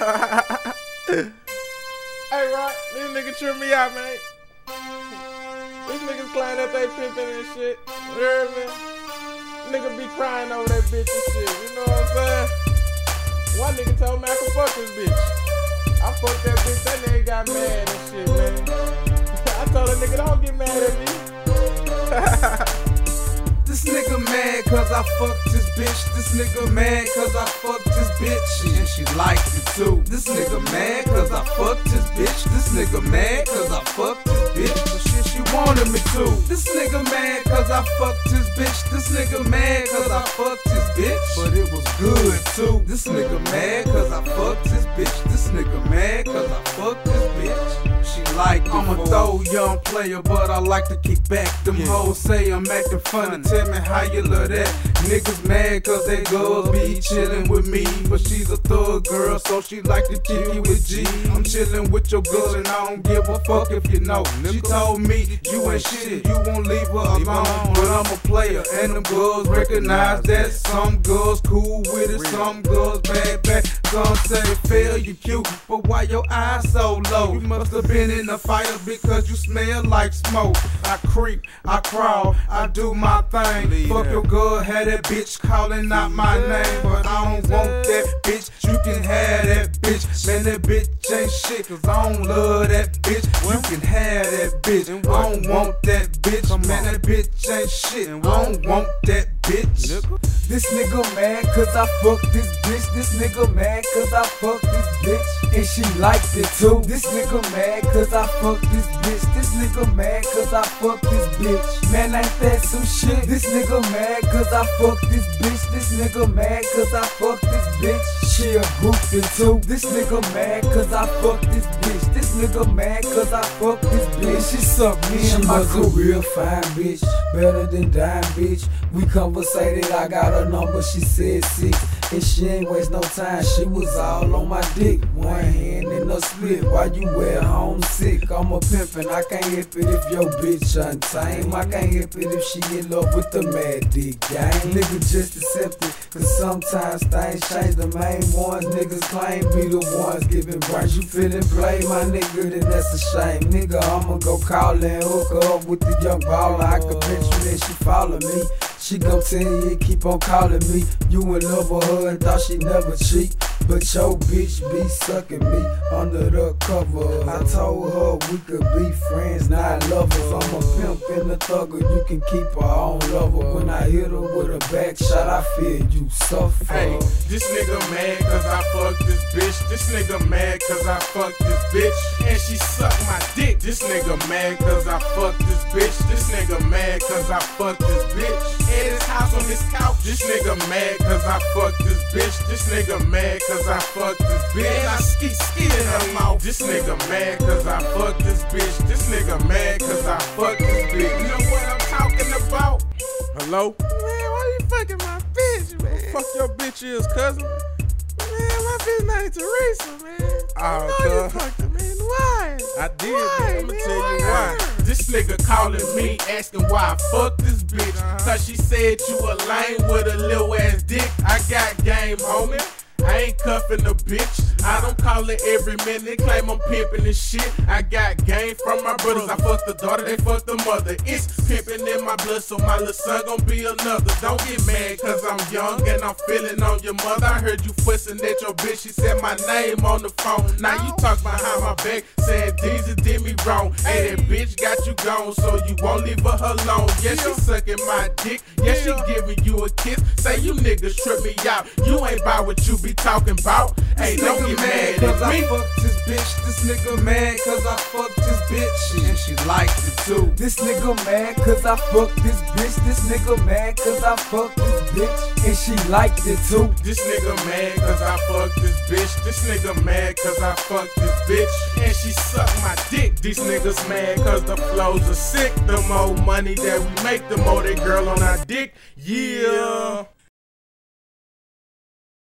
hey, Rock, this nigga trip me out, man. These niggas claim that they pimping and shit. You heard me? Nigga be crying over that bitch and shit. You know what I'm saying? One nigga told me I could fuck this bitch. I fucked that bitch. That nigga got mad cause I fucked this bitch. This nigga mad cause I fucked this bitch. And she liked it too. This nigga mad cause I fucked this bitch. This nigga mad cause I fucked this bitch. But shit, she wanted me to. This nigga mad cause I fucked this bitch. This nigga mad cause I fucked this bitch. But it was good too. This nigga mad cause I fucked this bitch. This nigga mad cause I fucked this bitch like. I'm a throw young player, but I like to kick back. Them yeah. hoes say I'm acting funny. Tell me how you love that. Niggas mad cause they girls be chillin' with me. But she's a thug girl, so she like to kick you with G. I'm chillin' with your girl and I don't give a fuck if you know. She told me you ain't shit, you won't leave her alone. But I'm a player and them girls recognize that. Some girls cool with it, some girls bad bad. Some say fail you cute, but why your eyes so low? You must have been in the fire because you smell like smoke. I creep, I crawl, I do my thing. Fuck your had that bitch calling out my name, but don't want that bitch. You can have that bitch, man. That bitch ain't shit, cause I don't love that bitch. You can have that bitch, I don't want that bitch, man. That bitch ain't shit. I don't want that bitch. This nigga mad cause I fucked this bitch. This nigga mad cause I bitch. And she liked it too. This nigga mad cause I fucked this bitch. This nigga mad cause I fucked this bitch. Man, ain't that some shit? This nigga mad cause I fucked this bitch. This nigga mad cause I fucked this bitch. She a groupie too. This nigga mad cause I fucked this bitch. Nigga mad cause I fucked this bitch. She sucked me in my career fine bitch. Better than dime bitch. We conversated, I got her number, she said six. And she ain't waste no time, she was all on my dick. One hand in a split while you wear homesick. I'm a pimpin', I can't hip it if your bitch untame. I can't hip it if she in love with the mad dick gang. Nigga just accept it, cause sometimes things change. The main ones niggas claim be the ones giving brains. You feelin' play, my nigga, then that's a shame. Nigga, I'ma go call and hook her up with the young baller. I can picture that she follow me. She gon' tell you, keep on calling me. You in love with her and thought she never cheat. But your bitch be sucking me under the cover. I told her we could be friends, not lovers. I'm a pimp and a thugger, you can keep her own lover. When I hit her with a back shot, I feel you suffer. Hey, this nigga mad cause I fucked this bitch. This nigga mad cause I fucked this bitch. And she sucked my dick. This nigga mad cause I fucked this bitch. This nigga mad cause I fucked this bitch at his house on his couch. This nigga mad cause I fucked this bitch. This nigga mad cause I fucked this bitch. And I ski ski in her mouth. This nigga mad cause I fucked this bitch. This nigga mad cause I fucked this bitch. You know what I'm talking about? Hello? Man, why you fucking my bitch, man? Fuck your bitch is, cousin. Man, my bitch named Teresa, man. Ah, oh, you know you fucked her, man. Why? I did, why, man. I'ma tell you why. This nigga calling me asking why I fuck this bitch. Uh-huh. Cause she said you a lame with a little ass dick. I got game, homie. Ain't cuffing a bitch. I don't call it every minute, claim I'm pimping and shit. I got game from my brothers. I fuck the daughter, they fuck the mother. It's pimping in my blood, so my little son gon' be another. Don't get mad, cause I'm young and I'm feeling on your mother. I heard you fussing at your bitch, she said my name on the phone. Now you talk behind my back, saying Deezy did me wrong. Hey, that bitch got you gone, so you won't leave her alone. Yeah, she sucking my dick, yeah, she giving you a kiss. Say you niggas trip me out, you ain't buy what you be talking about. Hey, don't get mad cause I fucked this bitch. This nigga mad cause I fucked this bitch. And she liked it too. This nigga mad cause I fucked this bitch. This nigga mad cause I fucked this bitch. And she liked it too. This nigga mad cause I fucked this bitch. This nigga mad cause I fucked this bitch. And she sucked my dick. These niggas mad cause the flows are sick. The more money that we make, the more that girl on our dick. Yeah.